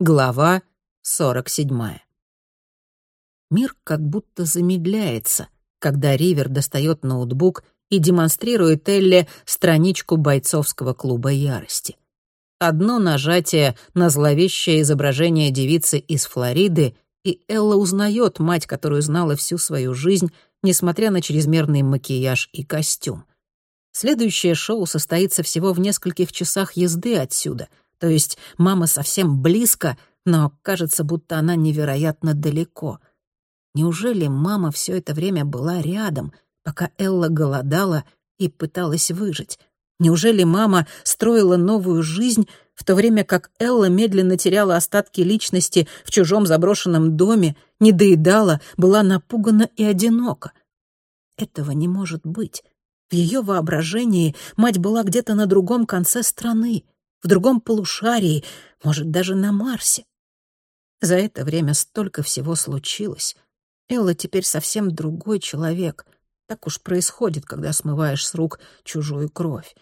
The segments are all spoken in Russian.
Глава 47. Мир как будто замедляется, когда Ривер достает ноутбук и демонстрирует Элле страничку бойцовского клуба ярости. Одно нажатие на зловещее изображение девицы из Флориды, и Элла узнает мать, которую знала всю свою жизнь, несмотря на чрезмерный макияж и костюм. Следующее шоу состоится всего в нескольких часах езды отсюда — то есть мама совсем близко, но кажется, будто она невероятно далеко. Неужели мама все это время была рядом, пока Элла голодала и пыталась выжить? Неужели мама строила новую жизнь, в то время как Элла медленно теряла остатки личности в чужом заброшенном доме, не доедала, была напугана и одинока? Этого не может быть. В ее воображении мать была где-то на другом конце страны — в другом полушарии, может, даже на Марсе. За это время столько всего случилось. Элла теперь совсем другой человек. Так уж происходит, когда смываешь с рук чужую кровь.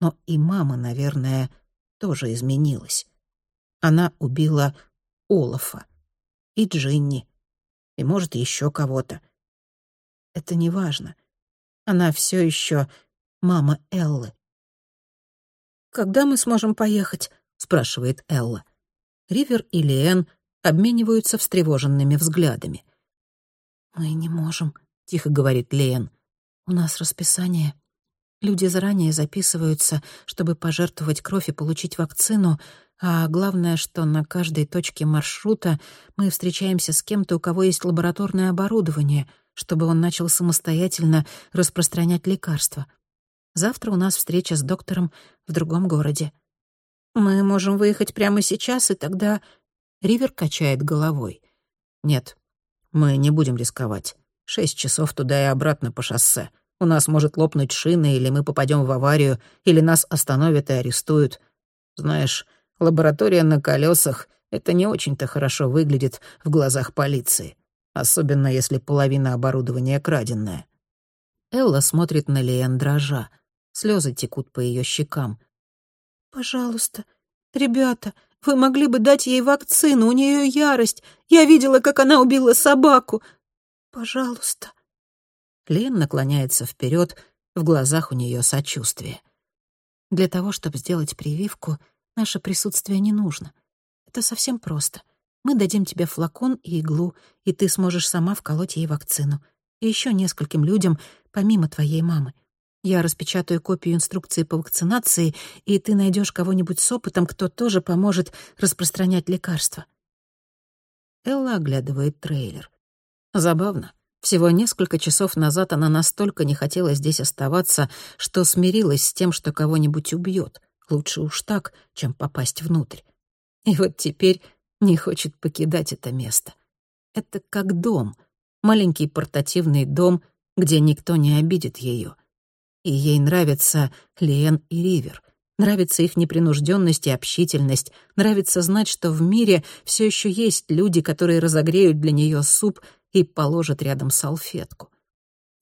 Но и мама, наверное, тоже изменилась. Она убила Олафа и Джинни, и, может, еще кого-то. Это не важно. Она все еще мама Эллы. «Когда мы сможем поехать?» — спрашивает Элла. Ривер и Лиэн обмениваются встревоженными взглядами. «Мы не можем», — тихо говорит Лиэн. «У нас расписание. Люди заранее записываются, чтобы пожертвовать кровь и получить вакцину, а главное, что на каждой точке маршрута мы встречаемся с кем-то, у кого есть лабораторное оборудование, чтобы он начал самостоятельно распространять лекарства. Завтра у нас встреча с доктором в другом городе. Мы можем выехать прямо сейчас, и тогда...» Ривер качает головой. «Нет, мы не будем рисковать. Шесть часов туда и обратно по шоссе. У нас может лопнуть шина, или мы попадем в аварию, или нас остановят и арестуют. Знаешь, лаборатория на колесах — это не очень-то хорошо выглядит в глазах полиции, особенно если половина оборудования краденная». Элла смотрит на Лиэн дрожа. Слезы текут по ее щекам. «Пожалуйста, ребята, вы могли бы дать ей вакцину, у нее ярость. Я видела, как она убила собаку. Пожалуйста». Лен наклоняется вперед, в глазах у нее сочувствие. Для того, чтобы сделать прививку, наше присутствие не нужно. Это совсем просто. Мы дадим тебе флакон и иглу, и ты сможешь сама вколоть ей вакцину. И еще нескольким людям, помимо твоей мамы. Я распечатаю копию инструкции по вакцинации, и ты найдешь кого-нибудь с опытом, кто тоже поможет распространять лекарства». Элла оглядывает трейлер. Забавно. Всего несколько часов назад она настолько не хотела здесь оставаться, что смирилась с тем, что кого-нибудь убьет. Лучше уж так, чем попасть внутрь. И вот теперь не хочет покидать это место. Это как дом. Маленький портативный дом, где никто не обидит ее. И ей нравятся Лиэн и Ривер. Нравится их непринужденность и общительность. Нравится знать, что в мире все еще есть люди, которые разогреют для нее суп и положат рядом салфетку.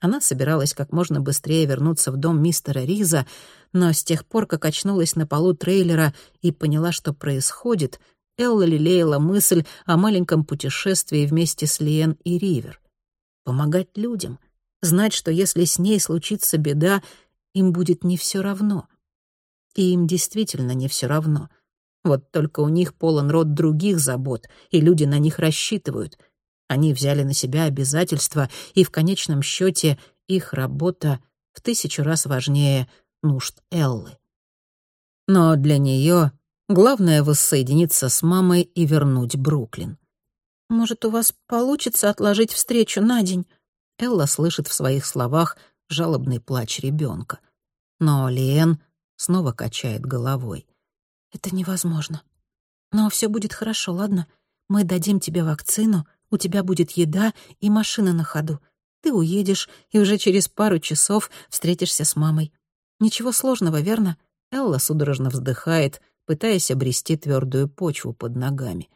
Она собиралась как можно быстрее вернуться в дом мистера Риза, но с тех пор, как очнулась на полу трейлера и поняла, что происходит, Элла лелеяла мысль о маленьком путешествии вместе с Лиэн и Ривер. Помогать людям — знать, что если с ней случится беда, им будет не все равно. И им действительно не все равно. Вот только у них полон рот других забот, и люди на них рассчитывают. Они взяли на себя обязательства, и в конечном счете их работа в тысячу раз важнее нужд Эллы. Но для нее главное воссоединиться с мамой и вернуть Бруклин. «Может, у вас получится отложить встречу на день?» Элла слышит в своих словах жалобный плач ребенка. Но Лиэн снова качает головой. «Это невозможно. Но все будет хорошо, ладно? Мы дадим тебе вакцину, у тебя будет еда и машина на ходу. Ты уедешь, и уже через пару часов встретишься с мамой. Ничего сложного, верно?» Элла судорожно вздыхает, пытаясь обрести твердую почву под ногами.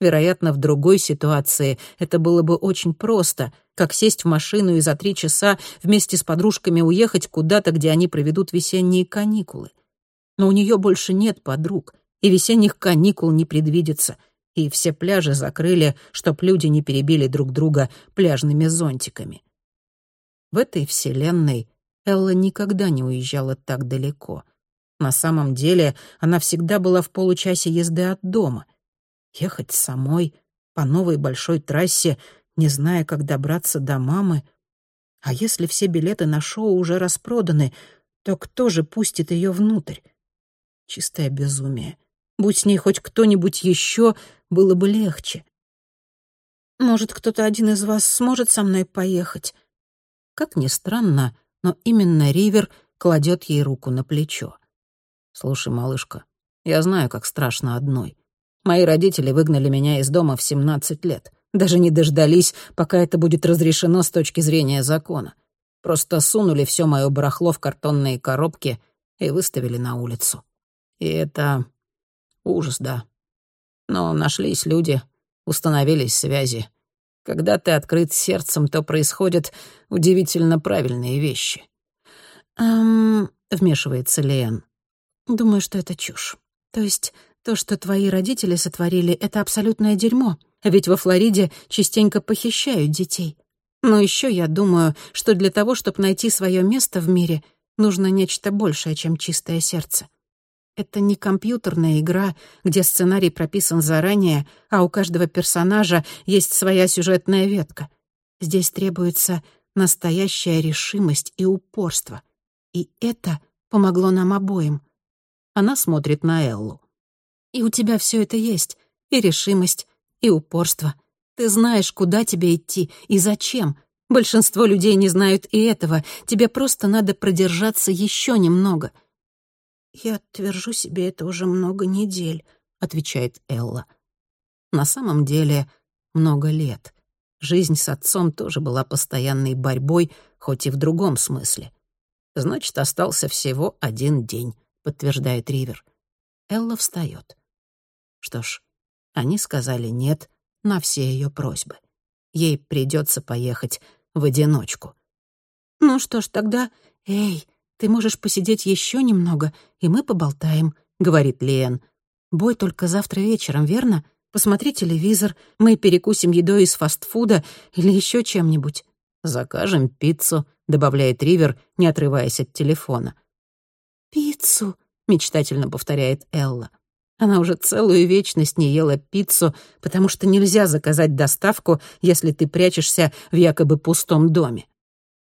Вероятно, в другой ситуации это было бы очень просто, как сесть в машину и за три часа вместе с подружками уехать куда-то, где они проведут весенние каникулы. Но у нее больше нет подруг, и весенних каникул не предвидится, и все пляжи закрыли, чтоб люди не перебили друг друга пляжными зонтиками. В этой вселенной Элла никогда не уезжала так далеко. На самом деле она всегда была в получасе езды от дома. Ехать самой по новой большой трассе, не зная, как добраться до мамы. А если все билеты на шоу уже распроданы, то кто же пустит ее внутрь? Чистое безумие. Будь с ней хоть кто-нибудь еще, было бы легче. «Может, кто-то один из вас сможет со мной поехать?» Как ни странно, но именно Ривер кладет ей руку на плечо. «Слушай, малышка, я знаю, как страшно одной. Мои родители выгнали меня из дома в 17 лет. Даже не дождались, пока это будет разрешено с точки зрения закона. Просто сунули все мое барахло в картонные коробки и выставили на улицу. И это ужас, да. Но нашлись люди, установились связи. Когда ты открыт сердцем, то происходят удивительно правильные вещи. «Эм...» — вмешивается Лен. «Думаю, что это чушь. То есть то, что твои родители сотворили, это абсолютное дерьмо. Ведь во Флориде частенько похищают детей. Но еще я думаю, что для того, чтобы найти свое место в мире, нужно нечто большее, чем чистое сердце. Это не компьютерная игра, где сценарий прописан заранее, а у каждого персонажа есть своя сюжетная ветка. Здесь требуется настоящая решимость и упорство. И это помогло нам обоим. Она смотрит на Эллу. И у тебя все это есть. И решимость, и упорство. Ты знаешь, куда тебе идти и зачем. Большинство людей не знают и этого. Тебе просто надо продержаться еще немного — «Я твержу себе это уже много недель», — отвечает Элла. На самом деле много лет. Жизнь с отцом тоже была постоянной борьбой, хоть и в другом смысле. «Значит, остался всего один день», — подтверждает Ривер. Элла встает. Что ж, они сказали «нет» на все ее просьбы. Ей придется поехать в одиночку. «Ну что ж, тогда... Эй, ты можешь посидеть еще немного, и мы поболтаем», — говорит Лен. «Бой только завтра вечером, верно? Посмотри телевизор, мы перекусим едой из фастфуда или еще чем-нибудь». «Закажем пиццу», — добавляет Ривер, не отрываясь от телефона. «Пиццу», — мечтательно повторяет Элла. Она уже целую вечность не ела пиццу, потому что нельзя заказать доставку, если ты прячешься в якобы пустом доме.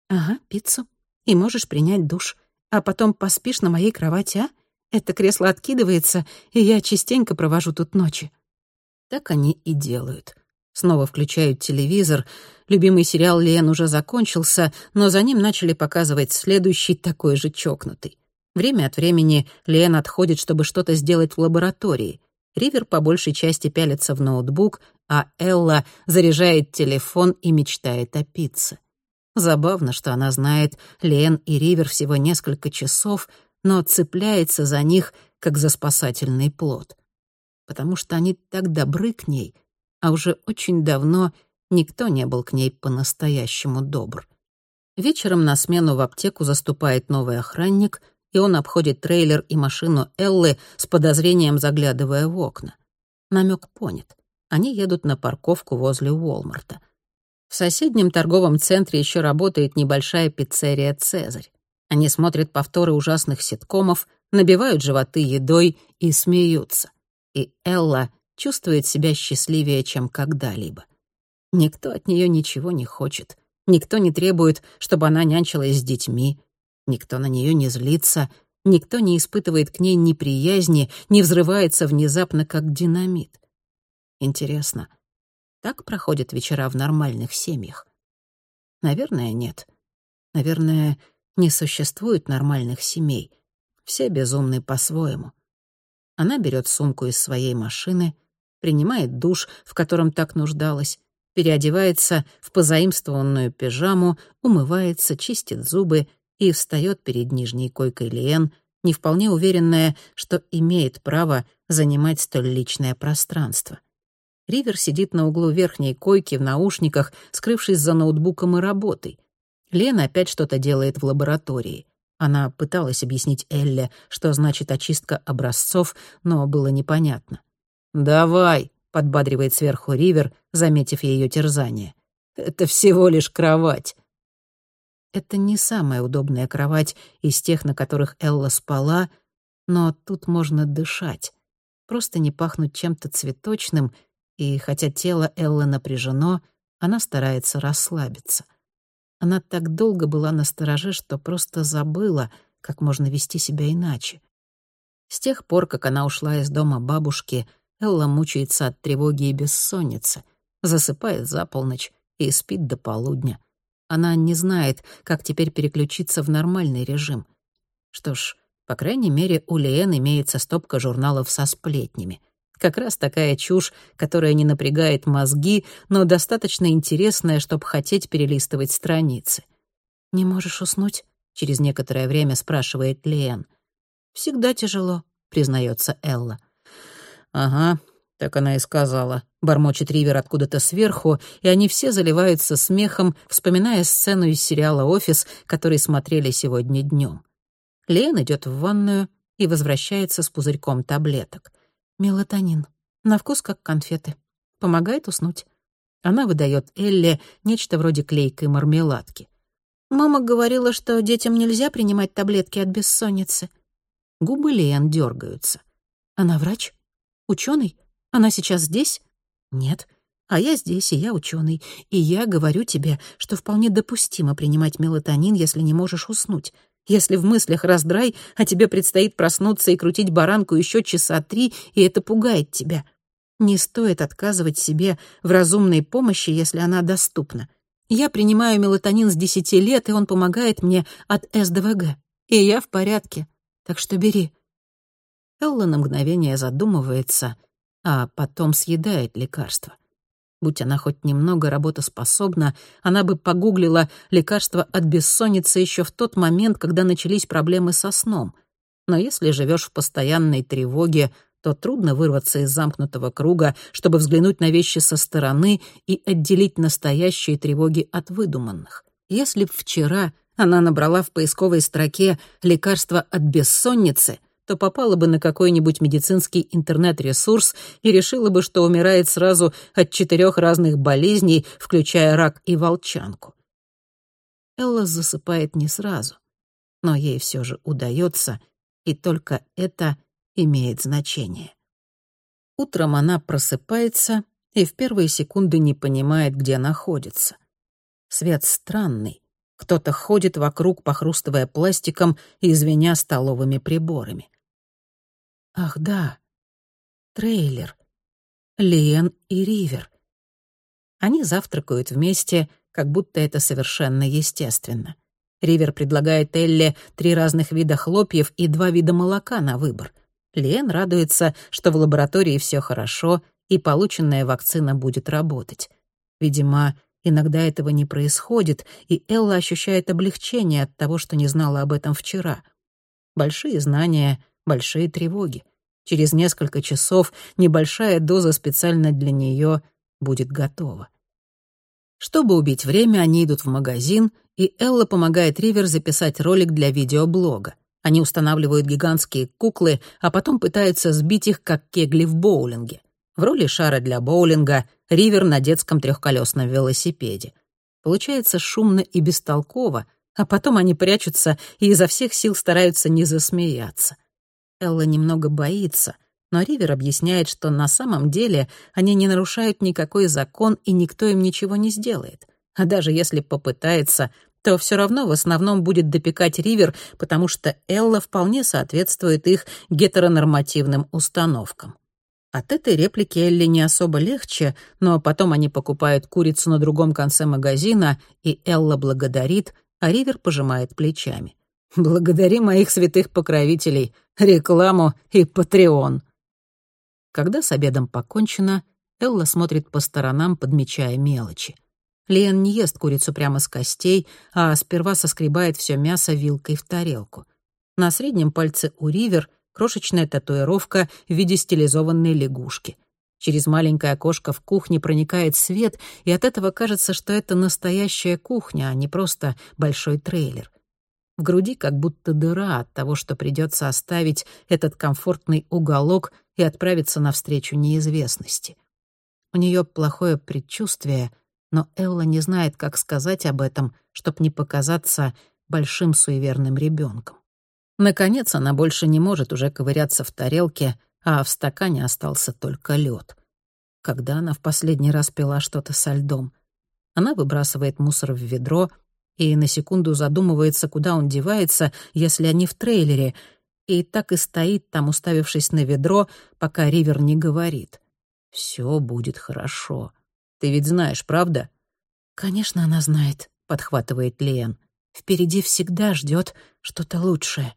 «Ага, пиццу. И можешь принять душ а потом поспишь на моей кровати, а? Это кресло откидывается, и я частенько провожу тут ночи». Так они и делают. Снова включают телевизор. Любимый сериал Лен уже закончился, но за ним начали показывать следующий такой же чокнутый. Время от времени Лен отходит, чтобы что-то сделать в лаборатории. Ривер по большей части пялится в ноутбук, а Элла заряжает телефон и мечтает о пицце. Забавно, что она знает Лен и Ривер всего несколько часов, но цепляется за них, как за спасательный плод. Потому что они так добры к ней, а уже очень давно никто не был к ней по-настоящему добр. Вечером на смену в аптеку заступает новый охранник, и он обходит трейлер и машину Эллы с подозрением заглядывая в окна. Намек понят. Они едут на парковку возле Уолмарта — в соседнем торговом центре еще работает небольшая пиццерия «Цезарь». Они смотрят повторы ужасных ситкомов, набивают животы едой и смеются. И Элла чувствует себя счастливее, чем когда-либо. Никто от нее ничего не хочет. Никто не требует, чтобы она нянчилась с детьми. Никто на нее не злится. Никто не испытывает к ней неприязни, не взрывается внезапно, как динамит. Интересно, — так проходят вечера в нормальных семьях? Наверное, нет. Наверное, не существует нормальных семей. Все безумны по-своему. Она берет сумку из своей машины, принимает душ, в котором так нуждалась, переодевается в позаимствованную пижаму, умывается, чистит зубы и встает перед нижней койкой Лиэн, не вполне уверенная, что имеет право занимать столь личное пространство. Ривер сидит на углу верхней койки в наушниках, скрывшись за ноутбуком и работой. Лена опять что-то делает в лаборатории. Она пыталась объяснить Элле, что значит очистка образцов, но было непонятно. «Давай», — подбадривает сверху Ривер, заметив ее терзание. «Это всего лишь кровать». Это не самая удобная кровать из тех, на которых Элла спала, но тут можно дышать. Просто не пахнуть чем-то цветочным, и хотя тело Эллы напряжено, она старается расслабиться. Она так долго была на стороже, что просто забыла, как можно вести себя иначе. С тех пор, как она ушла из дома бабушки, Элла мучается от тревоги и бессонницы, засыпает за полночь и спит до полудня. Она не знает, как теперь переключиться в нормальный режим. Что ж, по крайней мере, у Лиэн имеется стопка журналов со сплетнями. Как раз такая чушь, которая не напрягает мозги, но достаточно интересная, чтобы хотеть перелистывать страницы. «Не можешь уснуть?» — через некоторое время спрашивает Лиэн. «Всегда тяжело», — признается Элла. «Ага, так она и сказала», — бормочет Ривер откуда-то сверху, и они все заливаются смехом, вспоминая сцену из сериала «Офис», который смотрели сегодня днем. Лен идет в ванную и возвращается с пузырьком таблеток. Мелатонин. На вкус как конфеты. Помогает уснуть. Она выдает Элле нечто вроде клейкой мармеладки. «Мама говорила, что детям нельзя принимать таблетки от бессонницы». Губы Лиэн дергаются. «Она врач? Ученый? Она сейчас здесь?» «Нет. А я здесь, и я ученый. И я говорю тебе, что вполне допустимо принимать мелатонин, если не можешь уснуть. Если в мыслях раздрай, а тебе предстоит проснуться и крутить баранку еще часа три, и это пугает тебя. Не стоит отказывать себе в разумной помощи, если она доступна. Я принимаю мелатонин с десяти лет, и он помогает мне от СДВГ. И я в порядке. Так что бери. Элла на мгновение задумывается, а потом съедает лекарство. Будь она хоть немного работоспособна, она бы погуглила лекарства от бессонницы еще в тот момент, когда начались проблемы со сном. Но если живешь в постоянной тревоге, то трудно вырваться из замкнутого круга, чтобы взглянуть на вещи со стороны и отделить настоящие тревоги от выдуманных. Если б вчера она набрала в поисковой строке «лекарство от бессонницы», то попала бы на какой-нибудь медицинский интернет-ресурс и решила бы, что умирает сразу от четырех разных болезней, включая рак и волчанку. Элла засыпает не сразу, но ей все же удается, и только это имеет значение. Утром она просыпается и в первые секунды не понимает, где находится. Свет странный. Кто-то ходит вокруг, похрустывая пластиком и звеня столовыми приборами. Ах да, трейлер. Лиэн и Ривер. Они завтракают вместе, как будто это совершенно естественно. Ривер предлагает Элле три разных вида хлопьев и два вида молока на выбор. Лиэн радуется, что в лаборатории все хорошо, и полученная вакцина будет работать. Видимо, иногда этого не происходит, и Элла ощущает облегчение от того, что не знала об этом вчера. Большие знания большие тревоги. Через несколько часов небольшая доза специально для нее будет готова. Чтобы убить время, они идут в магазин, и Элла помогает Ривер записать ролик для видеоблога. Они устанавливают гигантские куклы, а потом пытаются сбить их, как кегли в боулинге. В роли шара для боулинга Ривер на детском трехколесном велосипеде. Получается шумно и бестолково, а потом они прячутся и изо всех сил стараются не засмеяться. Элла немного боится, но Ривер объясняет, что на самом деле они не нарушают никакой закон и никто им ничего не сделает. А даже если попытается, то все равно в основном будет допекать Ривер, потому что Элла вполне соответствует их гетеронормативным установкам. От этой реплики Элли не особо легче, но потом они покупают курицу на другом конце магазина, и Элла благодарит, а Ривер пожимает плечами. «Благодари моих святых покровителей, рекламу и Патреон». Когда с обедом покончено, Элла смотрит по сторонам, подмечая мелочи. Лен не ест курицу прямо с костей, а сперва соскребает все мясо вилкой в тарелку. На среднем пальце у Ривер крошечная татуировка в виде стилизованной лягушки. Через маленькое окошко в кухне проникает свет, и от этого кажется, что это настоящая кухня, а не просто большой трейлер. В груди как будто дыра от того, что придется оставить этот комфортный уголок и отправиться навстречу неизвестности. У нее плохое предчувствие, но Элла не знает, как сказать об этом, чтобы не показаться большим суеверным ребенком. Наконец, она больше не может уже ковыряться в тарелке, а в стакане остался только лед. Когда она в последний раз пила что-то со льдом? Она выбрасывает мусор в ведро и на секунду задумывается, куда он девается, если они в трейлере, и так и стоит там, уставившись на ведро, пока Ривер не говорит. «Всё будет хорошо. Ты ведь знаешь, правда?» «Конечно, она знает», — подхватывает Лен. «Впереди всегда ждёт что-то лучшее».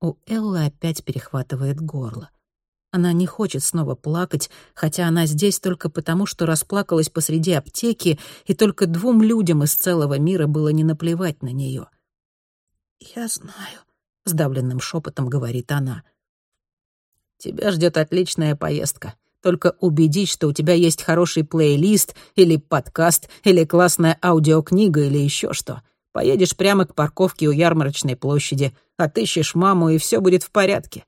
У Эллы опять перехватывает горло. Она не хочет снова плакать, хотя она здесь только потому, что расплакалась посреди аптеки, и только двум людям из целого мира было не наплевать на нее. «Я знаю», — сдавленным шепотом говорит она. «Тебя ждет отличная поездка. Только убедись, что у тебя есть хороший плейлист или подкаст, или классная аудиокнига, или еще что. Поедешь прямо к парковке у ярмарочной площади, отыщешь маму, и все будет в порядке.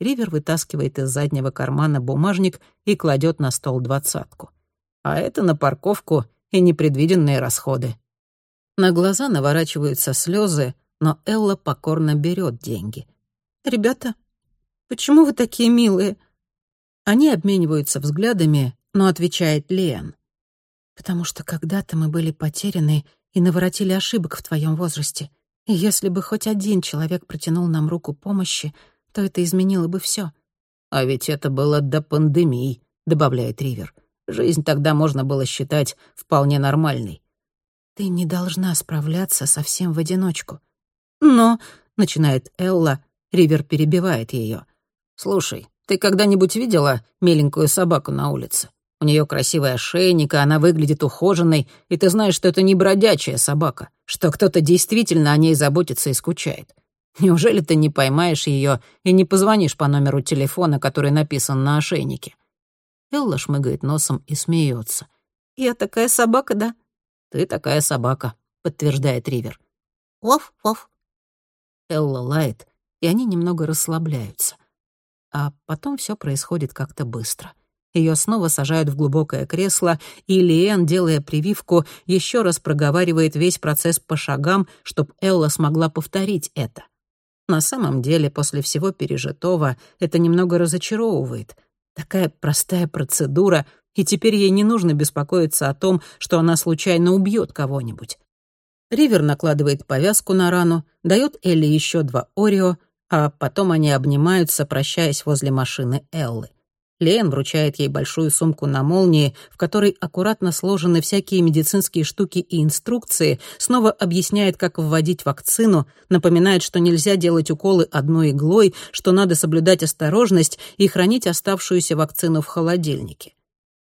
Ривер вытаскивает из заднего кармана бумажник и кладет на стол двадцатку. А это на парковку и непредвиденные расходы. На глаза наворачиваются слезы, но Элла покорно берет деньги. «Ребята, почему вы такие милые?» Они обмениваются взглядами, но отвечает Лен. «Потому что когда-то мы были потеряны и наворотили ошибок в твоем возрасте. И если бы хоть один человек протянул нам руку помощи, то это изменило бы все. «А ведь это было до пандемии», — добавляет Ривер. «Жизнь тогда можно было считать вполне нормальной». «Ты не должна справляться совсем в одиночку». «Но», — начинает Элла, Ривер перебивает ее. «Слушай, ты когда-нибудь видела миленькую собаку на улице? У нее красивый ошейник, и она выглядит ухоженной, и ты знаешь, что это не бродячая собака, что кто-то действительно о ней заботится и скучает. Неужели ты не поймаешь ее и не позвонишь по номеру телефона, который написан на ошейнике?» Элла шмыгает носом и смеется. «Я такая собака, да?» «Ты такая собака», — подтверждает Ривер. «Воф-воф». Элла лает, и они немного расслабляются. А потом все происходит как-то быстро. Ее снова сажают в глубокое кресло, и Лиэн, делая прививку, еще раз проговаривает весь процесс по шагам, чтобы Элла смогла повторить это. На самом деле, после всего пережитого, это немного разочаровывает. Такая простая процедура, и теперь ей не нужно беспокоиться о том, что она случайно убьет кого-нибудь. Ривер накладывает повязку на рану, дает Элли еще два Орео, а потом они обнимаются, прощаясь возле машины Эллы. Лен вручает ей большую сумку на молнии, в которой аккуратно сложены всякие медицинские штуки и инструкции, снова объясняет, как вводить вакцину, напоминает, что нельзя делать уколы одной иглой, что надо соблюдать осторожность и хранить оставшуюся вакцину в холодильнике.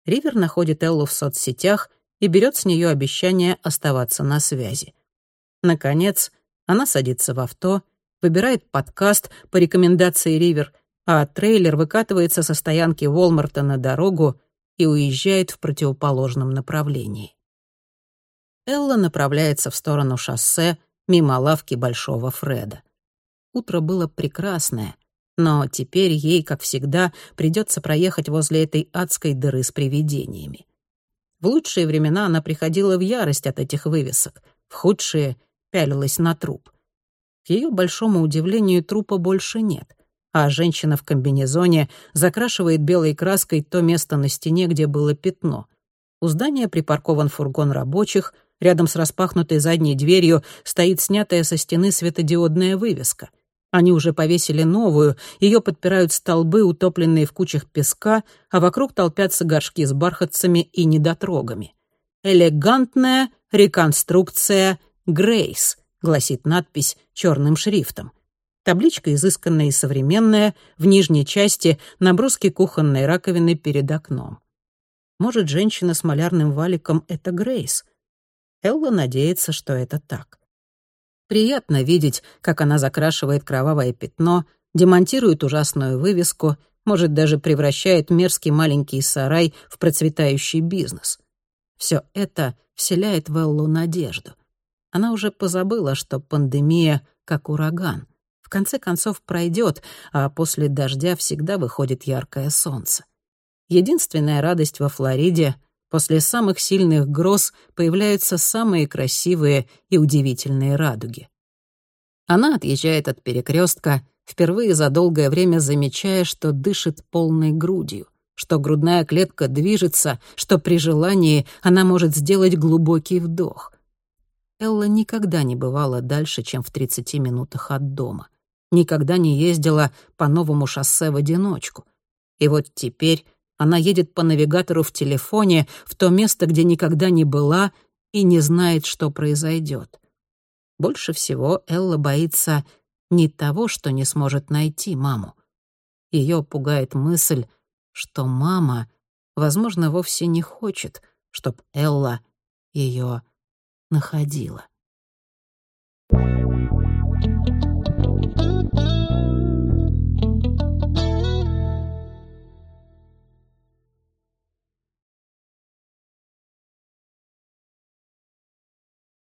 Ривер находит Эллу в соцсетях и берет с нее обещание оставаться на связи. Наконец, она садится в авто, выбирает подкаст по рекомендации Ривер — а трейлер выкатывается со стоянки Волмарта на дорогу и уезжает в противоположном направлении. Элла направляется в сторону шоссе мимо лавки Большого Фреда. Утро было прекрасное, но теперь ей, как всегда, придется проехать возле этой адской дыры с привидениями. В лучшие времена она приходила в ярость от этих вывесок, в худшие — пялилась на труп. К ее большому удивлению, трупа больше нет — а женщина в комбинезоне закрашивает белой краской то место на стене, где было пятно. У здания припаркован фургон рабочих, рядом с распахнутой задней дверью стоит снятая со стены светодиодная вывеска. Они уже повесили новую, ее подпирают столбы, утопленные в кучах песка, а вокруг толпятся горшки с бархатцами и недотрогами. «Элегантная реконструкция Грейс», — гласит надпись черным шрифтом. Табличка изысканная и современная, в нижней части наброски кухонной раковины перед окном. Может, женщина с малярным валиком — это Грейс? Элла надеется, что это так. Приятно видеть, как она закрашивает кровавое пятно, демонтирует ужасную вывеску, может, даже превращает мерзкий маленький сарай в процветающий бизнес. Все это вселяет в Эллу надежду. Она уже позабыла, что пандемия как ураган. В конце концов пройдет, а после дождя всегда выходит яркое солнце. Единственная радость во Флориде — после самых сильных гроз появляются самые красивые и удивительные радуги. Она отъезжает от перекрестка, впервые за долгое время замечая, что дышит полной грудью, что грудная клетка движется, что при желании она может сделать глубокий вдох. Элла никогда не бывала дальше, чем в 30 минутах от дома. Никогда не ездила по новому шоссе в одиночку. И вот теперь она едет по навигатору в телефоне в то место, где никогда не была и не знает, что произойдет. Больше всего Элла боится не того, что не сможет найти маму. Ее пугает мысль, что мама, возможно, вовсе не хочет, чтоб Элла ее находила.